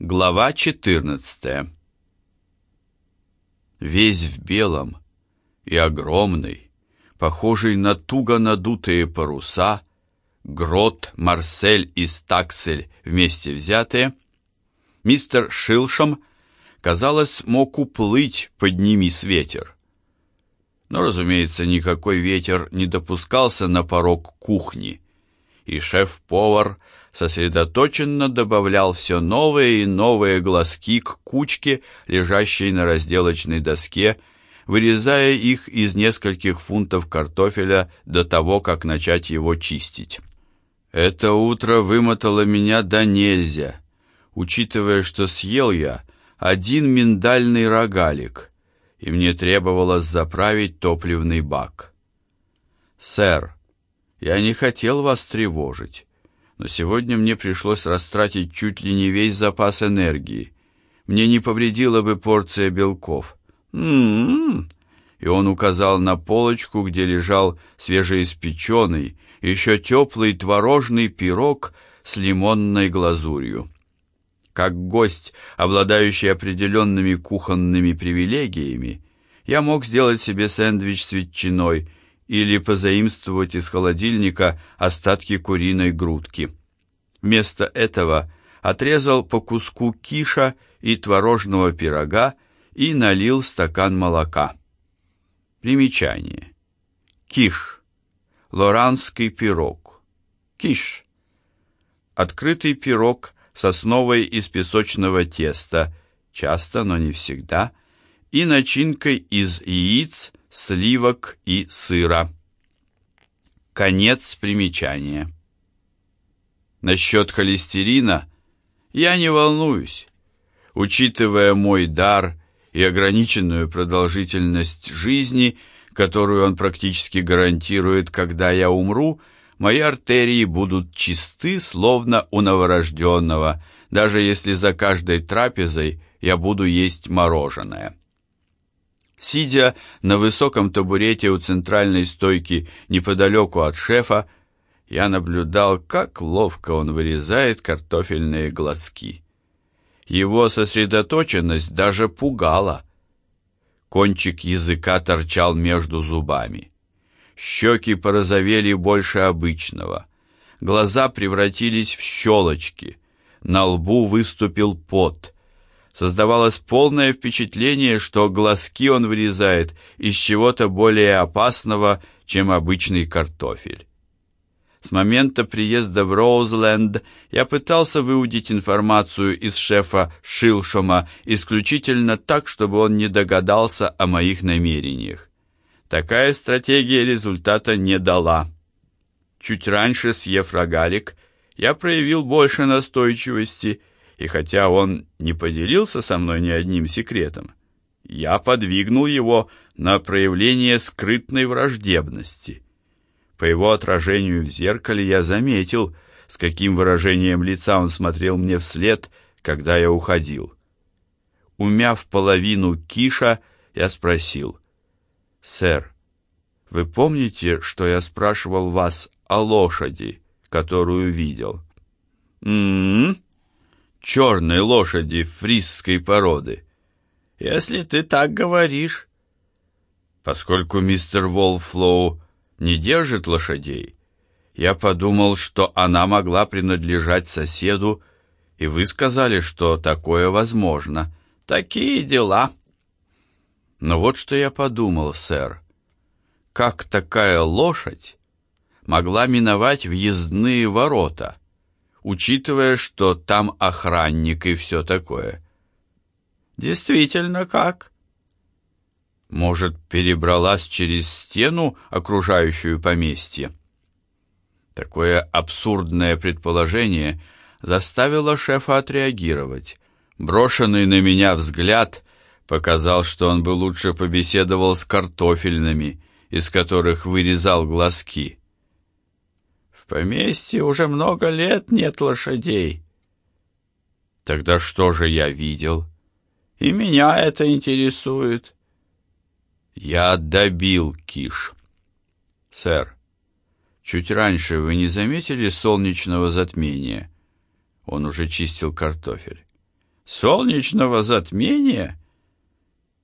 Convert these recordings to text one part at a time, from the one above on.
Глава 14 Весь в белом и огромный, похожий на туго надутые паруса, Грот, Марсель и Стаксель вместе взятые, мистер Шилшем, казалось, мог уплыть, поднимись ветер. Но, разумеется, никакой ветер не допускался на порог кухни, и шеф-повар сосредоточенно добавлял все новые и новые глазки к кучке, лежащей на разделочной доске, вырезая их из нескольких фунтов картофеля до того, как начать его чистить. Это утро вымотало меня до нельзя, учитывая, что съел я один миндальный рогалик, и мне требовалось заправить топливный бак. «Сэр, я не хотел вас тревожить, но сегодня мне пришлось растратить чуть ли не весь запас энергии. Мне не повредила бы порция белков. М-м-м. И он указал на полочку, где лежал свежеиспеченный, еще теплый творожный пирог с лимонной глазурью. Как гость, обладающий определенными кухонными привилегиями, я мог сделать себе сэндвич с ветчиной или позаимствовать из холодильника остатки куриной грудки. Вместо этого отрезал по куску киша и творожного пирога и налил стакан молока. Примечание. Киш. Лоранский пирог. Киш. Открытый пирог с основой из песочного теста, часто, но не всегда, и начинкой из яиц, сливок и сыра. Конец примечания. Насчет холестерина я не волнуюсь. Учитывая мой дар и ограниченную продолжительность жизни, которую он практически гарантирует, когда я умру, мои артерии будут чисты, словно у новорожденного, даже если за каждой трапезой я буду есть мороженое. Сидя на высоком табурете у центральной стойки неподалеку от шефа, я наблюдал, как ловко он вырезает картофельные глазки. Его сосредоточенность даже пугала. Кончик языка торчал между зубами. Щеки порозовели больше обычного. Глаза превратились в щелочки. На лбу выступил пот. Создавалось полное впечатление, что глазки он вырезает из чего-то более опасного, чем обычный картофель. С момента приезда в Роузленд я пытался выудить информацию из шефа Шилшома исключительно так, чтобы он не догадался о моих намерениях. Такая стратегия результата не дала. Чуть раньше, съев рогалик, я проявил больше настойчивости, и хотя он не поделился со мной ни одним секретом, я подвигнул его на проявление скрытной враждебности – по его отражению в зеркале я заметил, с каким выражением лица он смотрел мне вслед, когда я уходил. Умяв половину киша, я спросил, «Сэр, вы помните, что я спрашивал вас о лошади, которую видел?» «М-м-м, черной лошади фрисской породы. Если ты так говоришь». Поскольку мистер Волфлоу не держит лошадей, я подумал, что она могла принадлежать соседу, и вы сказали, что такое возможно. Такие дела. Но вот что я подумал, сэр. Как такая лошадь могла миновать въездные ворота, учитывая, что там охранник и все такое? Действительно, как? Может, перебралась через стену, окружающую поместье? Такое абсурдное предположение заставило шефа отреагировать. Брошенный на меня взгляд показал, что он бы лучше побеседовал с картофельными, из которых вырезал глазки. Поместье уже много лет нет лошадей. Тогда что же я видел? И меня это интересует. Я добил Киш. Сэр, чуть раньше вы не заметили солнечного затмения? Он уже чистил картофель. Солнечного затмения?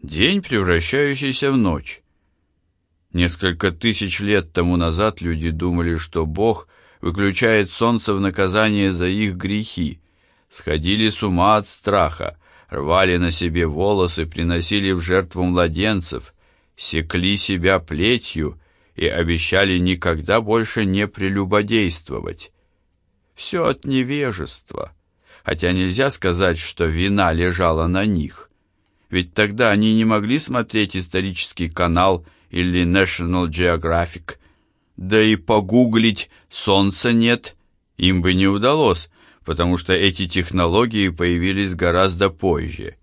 День, превращающийся в ночь. Несколько тысяч лет тому назад люди думали, что Бог выключает солнце в наказание за их грехи, сходили с ума от страха, рвали на себе волосы, приносили в жертву младенцев, секли себя плетью и обещали никогда больше не прелюбодействовать. Все от невежества, хотя нельзя сказать, что вина лежала на них. Ведь тогда они не могли смотреть исторический канал или National Geographic, да и погуглить «солнца нет» им бы не удалось, потому что эти технологии появились гораздо позже.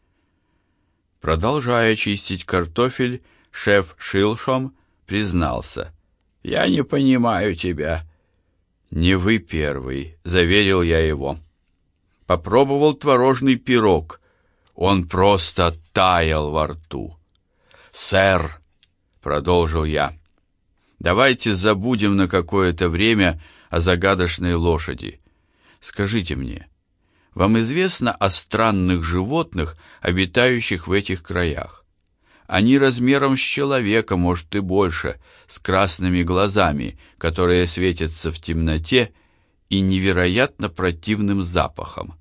Продолжая чистить картофель, шеф Шилшом признался. «Я не понимаю тебя». «Не вы первый», — заверил я его. Попробовал творожный пирог. Он просто таял во рту. «Сэр», — продолжил я, — «давайте забудем на какое-то время о загадочной лошади. Скажите мне, вам известно о странных животных, обитающих в этих краях? Они размером с человека, может и больше, с красными глазами, которые светятся в темноте, и невероятно противным запахом.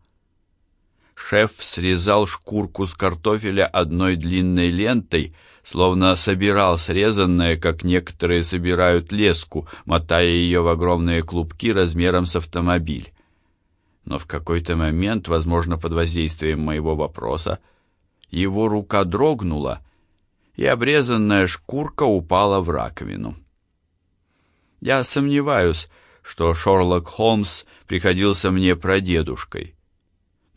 Шеф срезал шкурку с картофеля одной длинной лентой, словно собирал срезанное, как некоторые собирают леску, мотая ее в огромные клубки размером с автомобиль но в какой-то момент, возможно, под воздействием моего вопроса, его рука дрогнула, и обрезанная шкурка упала в раковину. Я сомневаюсь, что Шерлок Холмс приходился мне прадедушкой,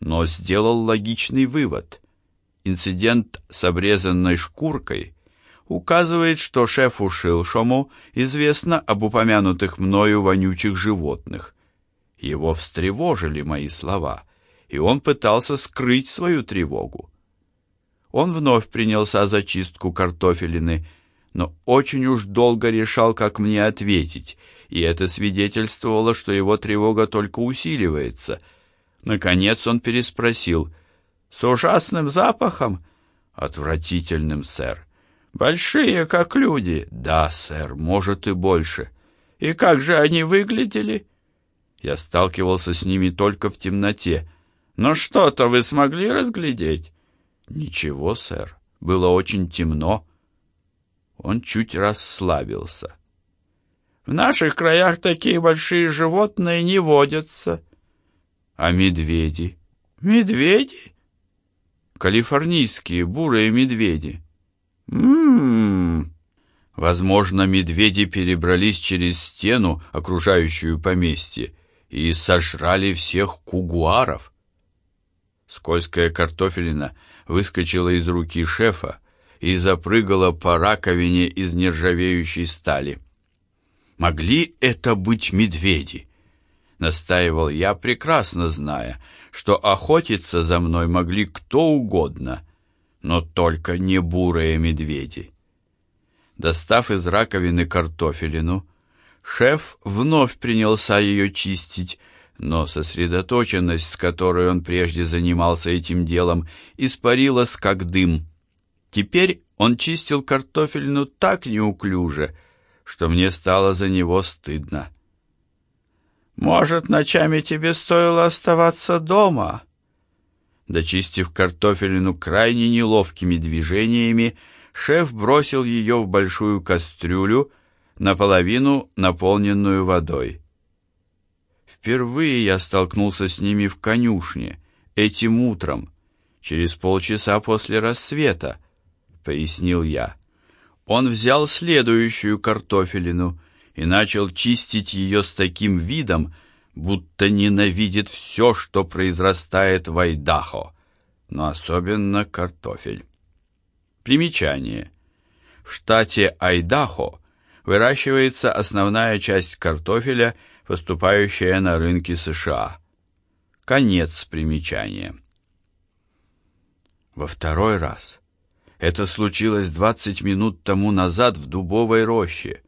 но сделал логичный вывод. Инцидент с обрезанной шкуркой указывает, что шефу Шилшому известно об упомянутых мною вонючих животных, его встревожили мои слова, и он пытался скрыть свою тревогу. Он вновь принялся за чистку картофелины, но очень уж долго решал, как мне ответить, и это свидетельствовало, что его тревога только усиливается. Наконец он переспросил. «С ужасным запахом?» «Отвратительным, сэр». «Большие, как люди?» «Да, сэр, может и больше». «И как же они выглядели?» Я сталкивался с ними только в темноте. Но что-то вы смогли разглядеть? Ничего, сэр. Было очень темно. Он чуть расслабился. В наших краях такие большие животные не водятся. А медведи? Медведи? Калифорнийские бурые медведи. Ммм. Возможно, медведи перебрались через стену, окружающую поместье, и сожрали всех кугуаров. Скользкая картофелина выскочила из руки шефа и запрыгала по раковине из нержавеющей стали. Могли это быть медведи? Настаивал я, прекрасно зная, что охотиться за мной могли кто угодно, но только не бурые медведи. Достав из раковины картофелину, Шеф вновь принялся ее чистить, но сосредоточенность, с которой он прежде занимался этим делом, испарилась как дым. Теперь он чистил картофельну так неуклюже, что мне стало за него стыдно. «Может, ночами тебе стоило оставаться дома?» Дочистив картофелину крайне неловкими движениями, шеф бросил ее в большую кастрюлю, наполовину наполненную водой. Впервые я столкнулся с ними в конюшне, этим утром, через полчаса после рассвета, пояснил я. Он взял следующую картофелину и начал чистить ее с таким видом, будто ненавидит все, что произрастает в Айдахо, но особенно картофель. Примечание. В штате Айдахо выращивается основная часть картофеля, поступающая на рынки США. Конец примечания. Во второй раз. Это случилось 20 минут тому назад в дубовой роще,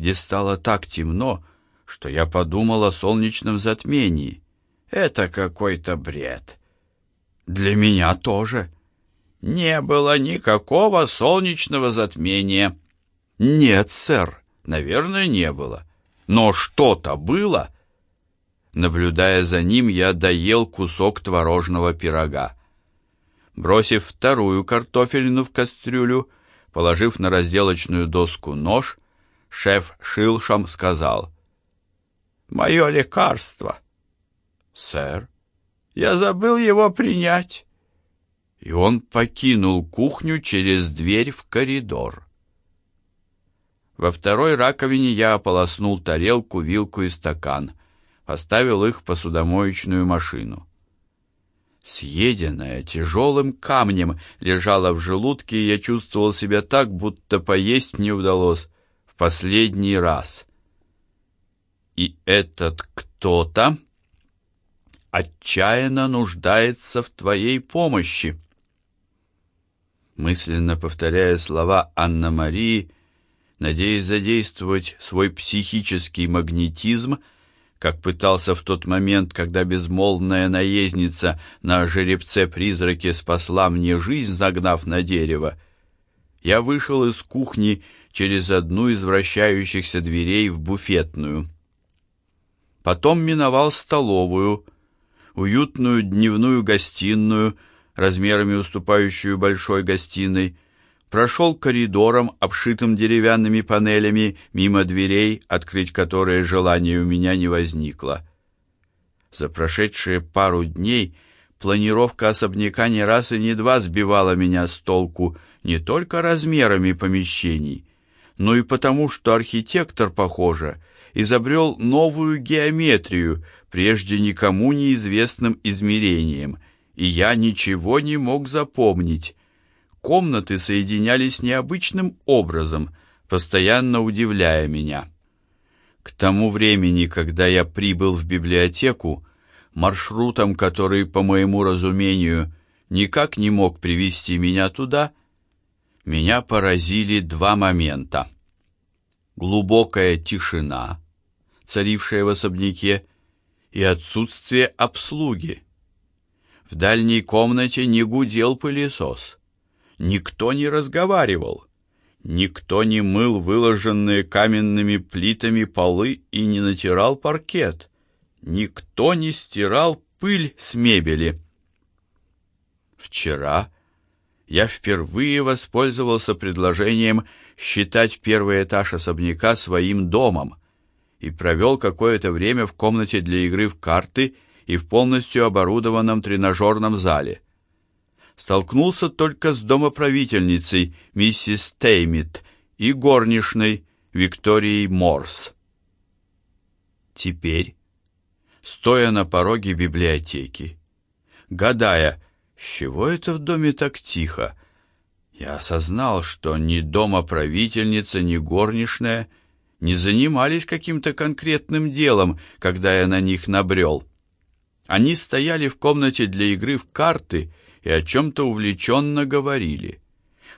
где стало так темно, что я подумал о солнечном затмении. Это какой-то бред. Для меня тоже. Не было никакого солнечного затмения. Нет, сэр, наверное, не было. Но что-то было. Наблюдая за ним, я доел кусок творожного пирога. Бросив вторую картофелину в кастрюлю, положив на разделочную доску нож, шеф Шилшам сказал, «Мое лекарство». «Сэр, я забыл его принять». И он покинул кухню через дверь в коридор. Во второй раковине я ополоснул тарелку, вилку и стакан, поставил их в посудомоечную машину. Съеденная тяжелым камнем лежала в желудке, и я чувствовал себя так, будто поесть не удалось последний раз. И этот кто-то отчаянно нуждается в твоей помощи. Мысленно повторяя слова Анна-Марии, надеясь задействовать свой психический магнетизм, как пытался в тот момент, когда безмолвная наездница на жеребце-призраке спасла мне жизнь, загнав на дерево, я вышел из кухни через одну из вращающихся дверей в буфетную. Потом миновал столовую, уютную дневную гостиную, размерами уступающую большой гостиной, прошел коридором, обшитым деревянными панелями, мимо дверей, открыть которые желания у меня не возникло. За прошедшие пару дней планировка особняка не раз и не два сбивала меня с толку не только размерами помещений, но и потому, что архитектор, похоже, изобрел новую геометрию, прежде никому неизвестным измерением, и я ничего не мог запомнить, комнаты соединялись необычным образом, постоянно удивляя меня. К тому времени, когда я прибыл в библиотеку, маршрутом, который, по моему разумению, никак не мог привести меня туда, меня поразили два момента. Глубокая тишина, царившая в особняке, и отсутствие обслуги. В дальней комнате не гудел пылесос. Никто не разговаривал. Никто не мыл выложенные каменными плитами полы и не натирал паркет. Никто не стирал пыль с мебели. Вчера я впервые воспользовался предложением считать первый этаж особняка своим домом и провел какое-то время в комнате для игры в карты и в полностью оборудованном тренажерном зале столкнулся только с домоправительницей миссис Теймит и горничной Викторией Морс. Теперь, стоя на пороге библиотеки, гадая, с чего это в доме так тихо, я осознал, что ни домоправительница, ни горничная не занимались каким-то конкретным делом, когда я на них набрел. Они стояли в комнате для игры в карты и о чем-то увлеченно говорили.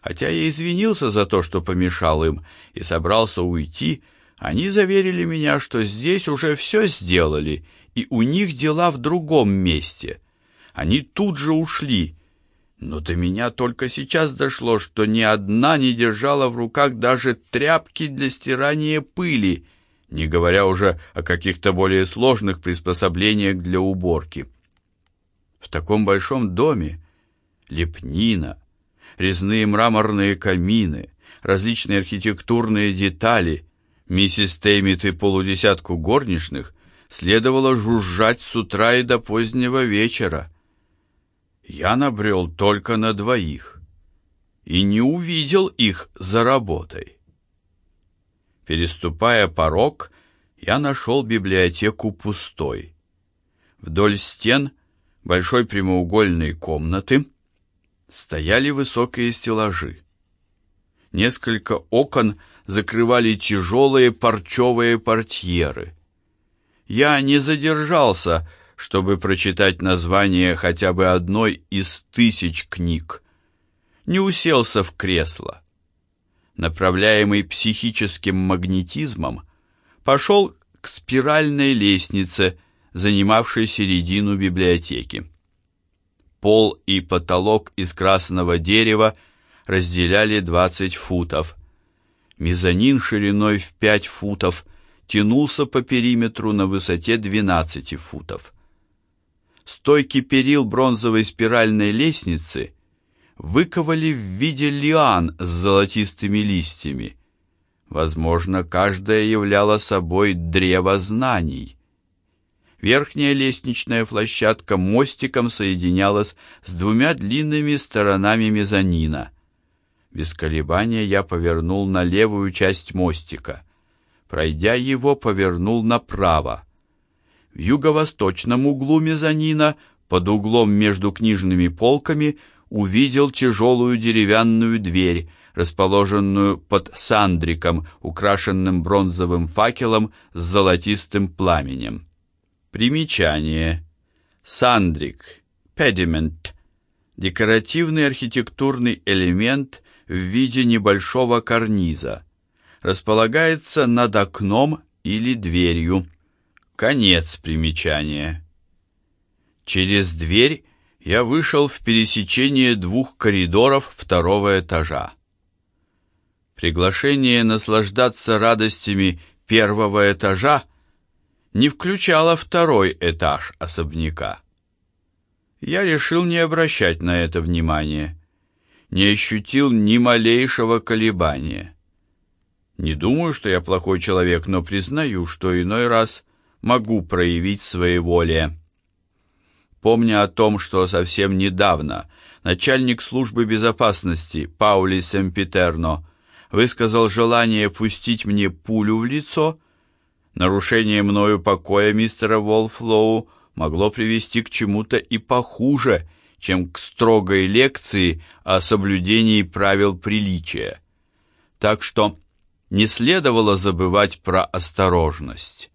Хотя я извинился за то, что помешал им, и собрался уйти, они заверили меня, что здесь уже все сделали, и у них дела в другом месте. Они тут же ушли. Но до меня только сейчас дошло, что ни одна не держала в руках даже тряпки для стирания пыли, не говоря уже о каких-то более сложных приспособлениях для уборки. В таком большом доме лепнина, резные мраморные камины, различные архитектурные детали. Миссис Теймит и полудесятку горничных следовало жужжать с утра и до позднего вечера. Я набрел только на двоих и не увидел их за работой. Переступая порог, я нашел библиотеку пустой. Вдоль стен большой прямоугольной комнаты стояли высокие стеллажи. Несколько окон закрывали тяжелые парчевые портьеры. Я не задержался, чтобы прочитать название хотя бы одной из тысяч книг. Не уселся в кресло. Направляемый психическим магнетизмом, пошел к спиральной лестнице, занимавшей середину библиотеки. пол и потолок из красного дерева разделяли 20 футов. Мезонин шириной в 5 футов тянулся по периметру на высоте 12 футов. Стойки перил бронзовой спиральной лестницы выковали в виде лиан с золотистыми листьями. Возможно, каждая являла собой древо знаний. Верхняя лестничная площадка мостиком соединялась с двумя длинными сторонами мезонина. Без колебания я повернул на левую часть мостика. Пройдя его, повернул направо. В юго-восточном углу мезонина, под углом между книжными полками, увидел тяжелую деревянную дверь, расположенную под сандриком, украшенным бронзовым факелом с золотистым пламенем. Примечание. Сандрик, педимент, декоративный архитектурный элемент в виде небольшого карниза. Располагается над окном или дверью. Конец примечания. Через дверь я вышел в пересечение двух коридоров второго этажа. Приглашение наслаждаться радостями первого этажа не включало второй этаж особняка. Я решил не обращать на это внимания, не ощутил ни малейшего колебания. Не думаю, что я плохой человек, но признаю, что иной раз могу проявить своеволие. Помня о том, что совсем недавно начальник службы безопасности Паули Семпитерно высказал желание пустить мне пулю в лицо, нарушение мною покоя мистера Волфлоу могло привести к чему-то и похуже, чем к строгой лекции о соблюдении правил приличия. Так что не следовало забывать про осторожность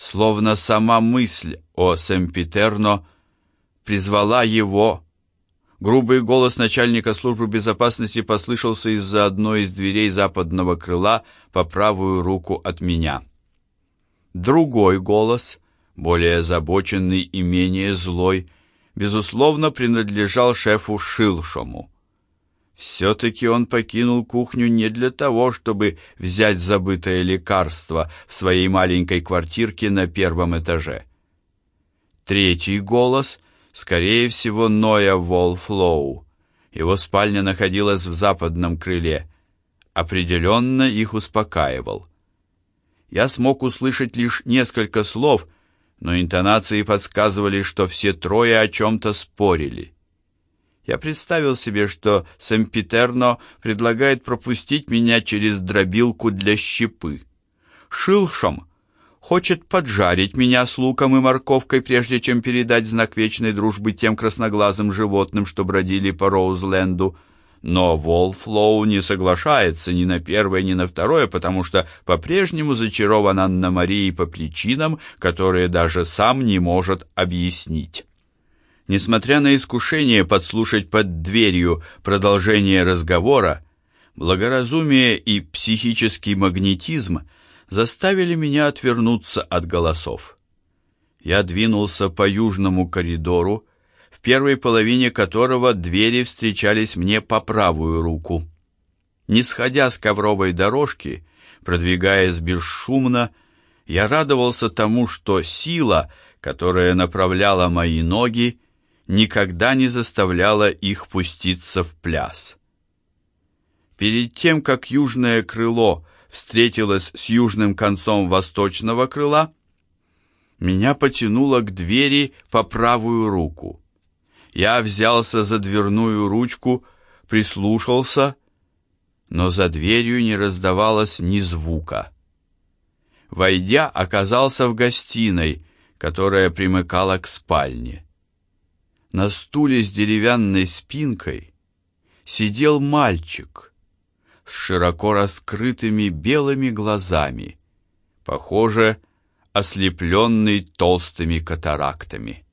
словно сама мысль о Семпитерно призвала его. Грубый голос начальника службы безопасности послышался из-за одной из дверей западного крыла по правую руку от меня. Другой голос, более озабоченный и менее злой, безусловно, принадлежал шефу Шилшому. Все-таки он покинул кухню не для того, чтобы взять забытое лекарство в своей маленькой квартирке на первом этаже. Третий голос, скорее всего, Ноя Волфлоу. Его спальня находилась в западном крыле. Определенно их успокаивал. Я смог услышать лишь несколько слов, но интонации подсказывали, что все трое о чем-то спорили. Я представил себе, что Сэмпитерно предлагает пропустить меня через дробилку для щепы. Шилшом хочет поджарить меня с луком и морковкой, прежде чем передать знак вечной дружбы тем красноглазым животным, что бродили по Роузленду. Но Волфлоу не соглашается ни на первое, ни на второе, потому что по-прежнему зачарован Анна-Марией по причинам, которые даже сам не может объяснить. Несмотря на искушение подслушать под дверью продолжение разговора, благоразумие и психический магнетизм заставили меня отвернуться от голосов. Я двинулся по южному коридору, в первой половине которого двери встречались мне по правую руку. Не сходя с ковровой дорожки, продвигаясь бесшумно, я радовался тому, что сила, которая направляла мои ноги, никогда не заставляла их пуститься в пляс. Перед тем, как южное крыло встретилось с южным концом восточного крыла, меня потянуло к двери по правую руку. Я взялся за дверную ручку, прислушался, но за дверью не раздавалось ни звука. Войдя, оказался в гостиной, которая примыкала к спальне. На стуле с деревянной спинкой сидел мальчик с широко раскрытыми белыми глазами, похоже, ослепленный толстыми катарактами.